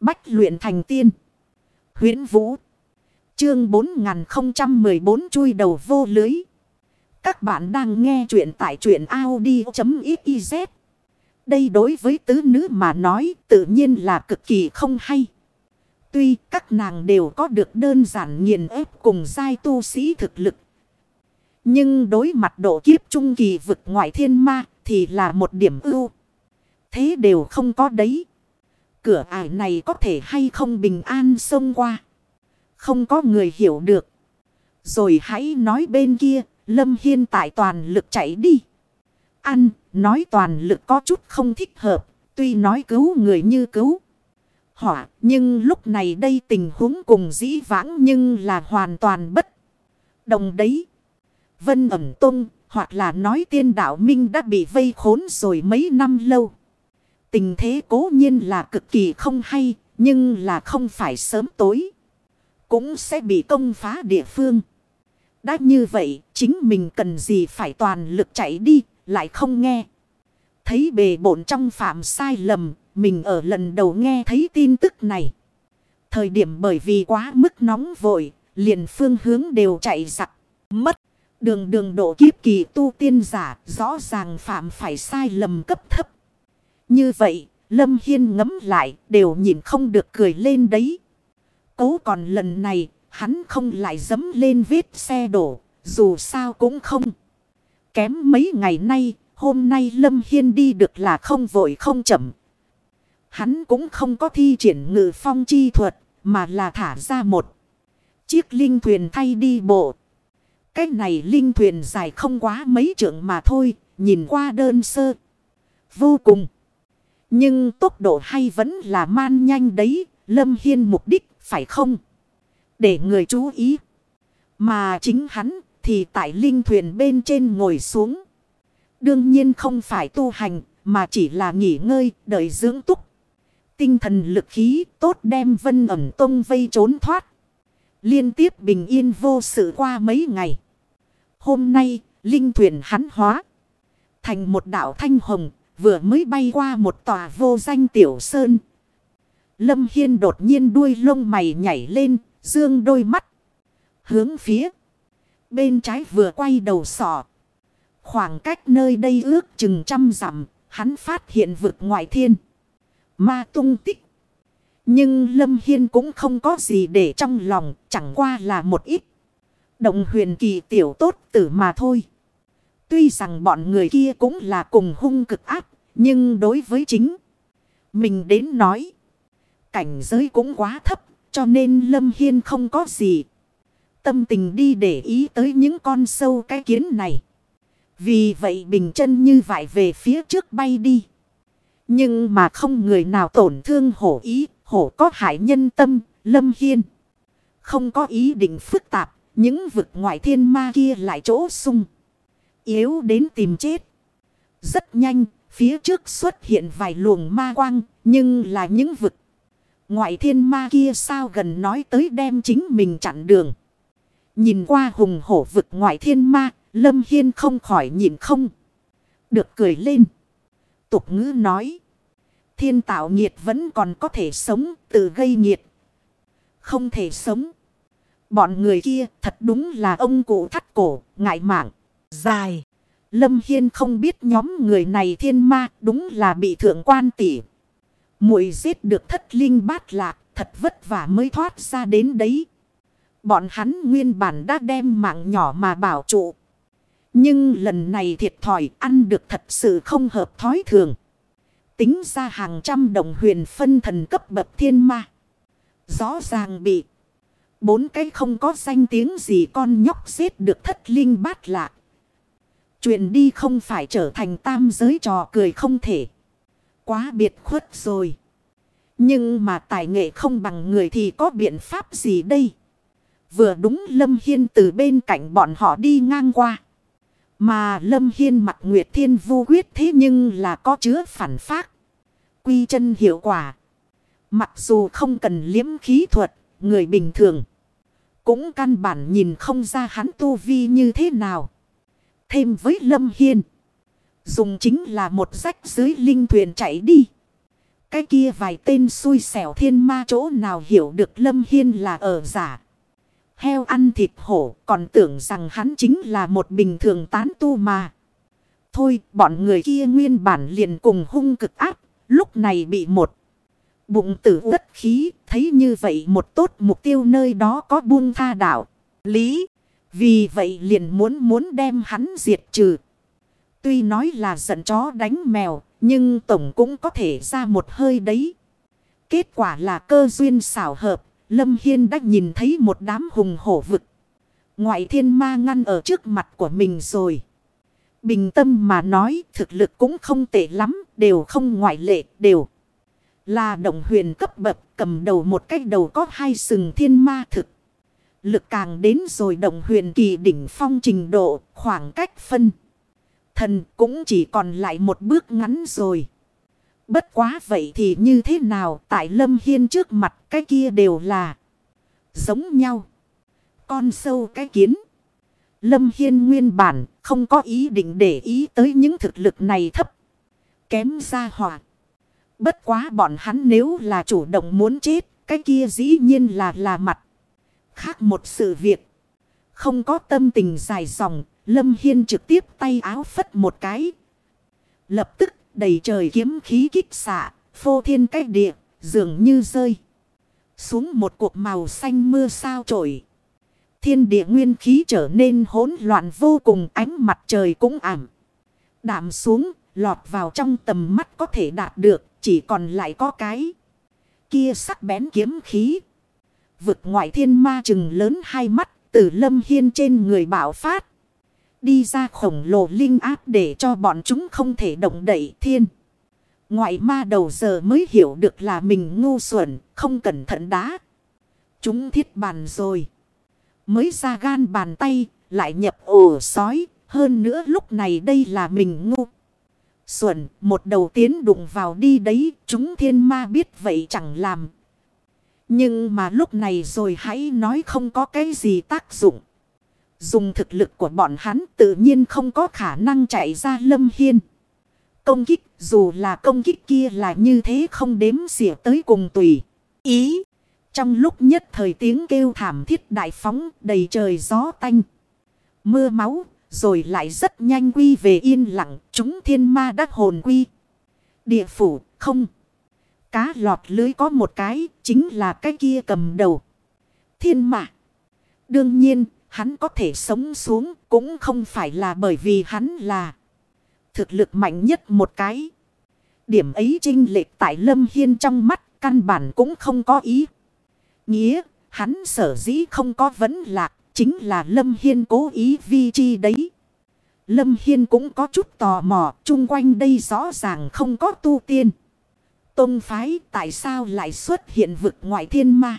Bách luyện thành tiên. huyễn Vũ. Chương 4014 chui đầu vô lưới. Các bạn đang nghe truyện tại truyện Audi.xyz. Đây đối với tứ nữ mà nói tự nhiên là cực kỳ không hay. Tuy các nàng đều có được đơn giản nghiền ép cùng giai tu sĩ thực lực. Nhưng đối mặt độ kiếp trung kỳ vực ngoại thiên ma thì là một điểm ưu. Thế đều không có đấy. Cửa ải này có thể hay không bình an xông qua. Không có người hiểu được. Rồi hãy nói bên kia, Lâm Hiên tại toàn lực chạy đi. Ăn, nói toàn lực có chút không thích hợp, tuy nói cứu người như cứu. Hỏa, nhưng lúc này đây tình huống cùng dĩ vãng nhưng là hoàn toàn bất đồng đấy. Vân ẩm tung, hoặc là nói tiên đạo minh đã bị vây khốn rồi mấy năm lâu. Tình thế cố nhiên là cực kỳ không hay, nhưng là không phải sớm tối. Cũng sẽ bị công phá địa phương. Đã như vậy, chính mình cần gì phải toàn lực chạy đi, lại không nghe. Thấy bề bổn trong phạm sai lầm, mình ở lần đầu nghe thấy tin tức này. Thời điểm bởi vì quá mức nóng vội, liền phương hướng đều chạy giặc, mất. Đường đường độ kiếp kỳ tu tiên giả, rõ ràng phạm phải sai lầm cấp thấp. Như vậy, Lâm Hiên ngấm lại, đều nhìn không được cười lên đấy. Cố còn lần này, hắn không lại dấm lên vết xe đổ, dù sao cũng không. Kém mấy ngày nay, hôm nay Lâm Hiên đi được là không vội không chậm. Hắn cũng không có thi triển ngự phong chi thuật, mà là thả ra một chiếc linh thuyền thay đi bộ. Cái này linh thuyền dài không quá mấy trượng mà thôi, nhìn qua đơn sơ. Vô cùng. Nhưng tốc độ hay vẫn là man nhanh đấy, Lâm Hiên mục đích phải không? Để người chú ý. Mà chính hắn thì tại linh thuyền bên trên ngồi xuống. Đương nhiên không phải tu hành mà chỉ là nghỉ ngơi đợi dưỡng túc. Tinh thần lực khí tốt đem vân ẩm tông vây trốn thoát. Liên tiếp bình yên vô sự qua mấy ngày. Hôm nay, linh thuyền hắn hóa. Thành một đảo thanh hồng, vừa mới bay qua một tòa vô danh tiểu sơn. Lâm Hiên đột nhiên đuôi lông mày nhảy lên, dương đôi mắt. Hướng phía. Bên trái vừa quay đầu sọ. Khoảng cách nơi đây ước chừng trăm dặm, hắn phát hiện vực ngoại thiên. Ma tung tích. Nhưng Lâm Hiên cũng không có gì để trong lòng, chẳng qua là một ít. Động huyền kỳ tiểu tốt tử mà thôi. Tuy rằng bọn người kia cũng là cùng hung cực áp, nhưng đối với chính mình đến nói. Cảnh giới cũng quá thấp, cho nên Lâm Hiên không có gì. Tâm tình đi để ý tới những con sâu cái kiến này. Vì vậy bình chân như vậy về phía trước bay đi. Nhưng mà không người nào tổn thương hổ ý, hổ có hại nhân tâm, Lâm Hiên. Không có ý định phức tạp, những vực ngoại thiên ma kia lại chỗ sung. Yếu đến tìm chết. Rất nhanh, phía trước xuất hiện vài luồng ma quang, nhưng là những vực. Ngoại thiên ma kia sao gần nói tới đem chính mình chặn đường. Nhìn qua hùng hổ vực ngoại thiên ma, Lâm Hiên không khỏi nhìn không. Được cười lên. Tục ngữ nói. Thiên tạo nghiệt vẫn còn có thể sống, tự gây nghiệt. Không thể sống. Bọn người kia thật đúng là ông cụ thắt cổ, ngại mạng, dài. Lâm Hiên không biết nhóm người này thiên ma đúng là bị thượng quan tỷ. muội giết được thất linh bát lạc, thật vất vả mới thoát ra đến đấy. Bọn hắn nguyên bản đã đem mạng nhỏ mà bảo trụ. Nhưng lần này thiệt thòi ăn được thật sự không hợp thói thường. Tính ra hàng trăm đồng huyền phân thần cấp bậc thiên ma. Rõ ràng bị Bốn cái không có danh tiếng gì con nhóc giết được thất linh bát lạc. Chuyện đi không phải trở thành tam giới trò cười không thể. Quá biệt khuất rồi. Nhưng mà tài nghệ không bằng người thì có biện pháp gì đây? Vừa đúng Lâm Hiên từ bên cạnh bọn họ đi ngang qua. Mà Lâm Hiên mặt Nguyệt Thiên vô quyết thế nhưng là có chứa phản phát. Quy chân hiệu quả. Mặc dù không cần liếm khí thuật, người bình thường. Cũng căn bản nhìn không ra hắn tu vi như thế nào. Thêm với Lâm Hiên. Dùng chính là một rách dưới linh thuyền chạy đi. Cái kia vài tên xui xẻo thiên ma chỗ nào hiểu được Lâm Hiên là ở giả. Heo ăn thịt hổ, còn tưởng rằng hắn chính là một bình thường tán tu mà. Thôi, bọn người kia nguyên bản liền cùng hung cực áp. Lúc này bị một bụng tử đất khí. Thấy như vậy một tốt mục tiêu nơi đó có buông tha đạo. Lý. Vì vậy liền muốn muốn đem hắn diệt trừ. Tuy nói là giận chó đánh mèo. Nhưng tổng cũng có thể ra một hơi đấy. Kết quả là cơ duyên xảo hợp. Lâm Hiên đã nhìn thấy một đám hùng hổ vực. Ngoại thiên ma ngăn ở trước mặt của mình rồi. Bình tâm mà nói, thực lực cũng không tệ lắm. Đều không ngoại lệ, đều. Là động huyền cấp bậc, cầm đầu một cách đầu có hai sừng thiên ma thực. Lực càng đến rồi động huyền kỳ đỉnh phong trình độ, khoảng cách phân. Thần cũng chỉ còn lại một bước ngắn rồi. Bất quá vậy thì như thế nào, tại Lâm Hiên trước mặt cái kia đều là giống nhau. Con sâu cái kiến. Lâm Hiên nguyên bản không có ý định để ý tới những thực lực này thấp. Kém ra hỏa. Bất quá bọn hắn nếu là chủ động muốn chết. Cái kia dĩ nhiên là là mặt. Khác một sự việc. Không có tâm tình dài dòng. Lâm Hiên trực tiếp tay áo phất một cái. Lập tức đầy trời kiếm khí kích xạ. Phô thiên cách địa. Dường như rơi. Xuống một cuộc màu xanh mưa sao trổi. Thiên địa nguyên khí trở nên hỗn loạn vô cùng ánh mặt trời cũng ảm. Đạm xuống, lọt vào trong tầm mắt có thể đạt được, chỉ còn lại có cái. Kia sắc bén kiếm khí. Vực ngoại thiên ma chừng lớn hai mắt, từ lâm hiên trên người bảo phát. Đi ra khổng lồ linh áp để cho bọn chúng không thể động đậy thiên. Ngoại ma đầu giờ mới hiểu được là mình ngu xuẩn, không cẩn thận đá. Chúng thiết bàn rồi. Mới ra gan bàn tay, lại nhập ổ sói. Hơn nữa lúc này đây là mình ngu. Xuẩn, một đầu tiến đụng vào đi đấy, chúng thiên ma biết vậy chẳng làm. Nhưng mà lúc này rồi hãy nói không có cái gì tác dụng. Dùng thực lực của bọn hắn tự nhiên không có khả năng chạy ra lâm hiên. Công kích, dù là công kích kia là như thế không đếm xỉa tới cùng tùy. Ý. Trong lúc nhất thời tiếng kêu thảm thiết đại phóng, đầy trời gió tanh. Mưa máu, rồi lại rất nhanh quy về yên lặng. Chúng thiên ma đắc hồn quy. Địa phủ, không. Cá lọt lưới có một cái chính là cái kia cầm đầu. Thiên mã. Đương nhiên hắn có thể sống xuống cũng không phải là bởi vì hắn là thực lực mạnh nhất một cái. Điểm ấy trinh lệch tại Lâm Hiên trong mắt căn bản cũng không có ý. Nghĩa, hắn sở dĩ không có vấn lạc, chính là Lâm Hiên cố ý vi chi đấy. Lâm Hiên cũng có chút tò mò, chung quanh đây rõ ràng không có tu tiên. Tông phái tại sao lại xuất hiện vực ngoại thiên ma.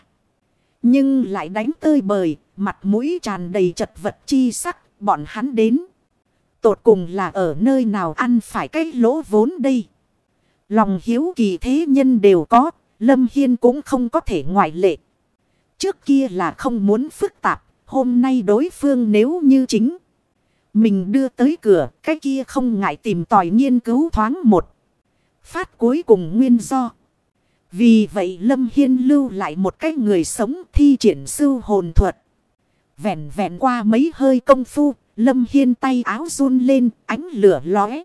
Nhưng lại đánh tơi bời, mặt mũi tràn đầy chật vật chi sắc, bọn hắn đến. Tột cùng là ở nơi nào ăn phải cái lỗ vốn đây. Lòng hiếu kỳ thế nhân đều có, Lâm Hiên cũng không có thể ngoại lệ. Trước kia là không muốn phức tạp, hôm nay đối phương nếu như chính. Mình đưa tới cửa, cái kia không ngại tìm tòi nghiên cứu thoáng một. Phát cuối cùng nguyên do. Vì vậy Lâm Hiên lưu lại một cái người sống thi triển sư hồn thuật. Vẹn vẹn qua mấy hơi công phu, Lâm Hiên tay áo run lên, ánh lửa lóe.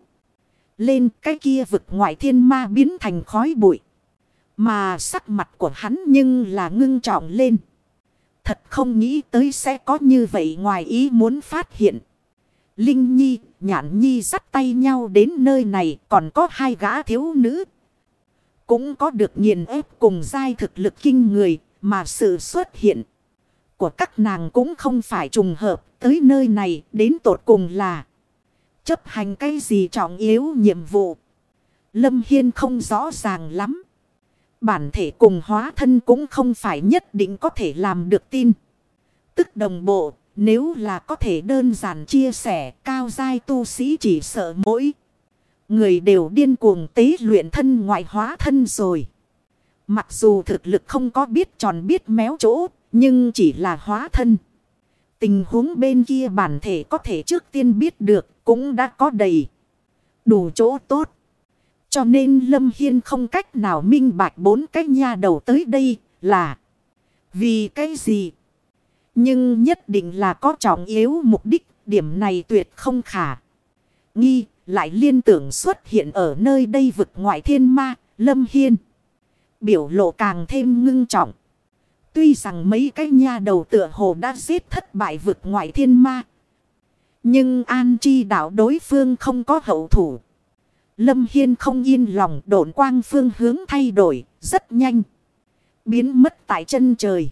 Lên cái kia vực ngoại thiên ma biến thành khói bụi. Mà sắc mặt của hắn nhưng là ngưng trọng lên. Thật không nghĩ tới sẽ có như vậy ngoài ý muốn phát hiện. Linh Nhi, Nhãn Nhi dắt tay nhau đến nơi này còn có hai gã thiếu nữ. Cũng có được nghiền ép cùng giai thực lực kinh người mà sự xuất hiện của các nàng cũng không phải trùng hợp tới nơi này đến tột cùng là chấp hành cái gì trọng yếu nhiệm vụ. Lâm Hiên không rõ ràng lắm. Bản thể cùng hóa thân cũng không phải nhất định có thể làm được tin. Tức đồng bộ, nếu là có thể đơn giản chia sẻ, cao giai tu sĩ chỉ sợ mỗi. Người đều điên cuồng tế luyện thân ngoại hóa thân rồi. Mặc dù thực lực không có biết tròn biết méo chỗ, nhưng chỉ là hóa thân. Tình huống bên kia bản thể có thể trước tiên biết được cũng đã có đầy. Đủ chỗ tốt. Cho nên Lâm Hiên không cách nào minh bạch bốn cái nha đầu tới đây là vì cái gì. Nhưng nhất định là có trọng yếu mục đích, điểm này tuyệt không khả. Nghi, lại liên tưởng xuất hiện ở nơi đây vực ngoại thiên ma, Lâm Hiên. Biểu lộ càng thêm ngưng trọng. Tuy rằng mấy cái nha đầu tựa hồ đã giết thất bại vực ngoại thiên ma. Nhưng an chi đạo đối phương không có hậu thủ. Lâm Hiên không yên lòng độn quang phương hướng thay đổi rất nhanh. Biến mất tại chân trời.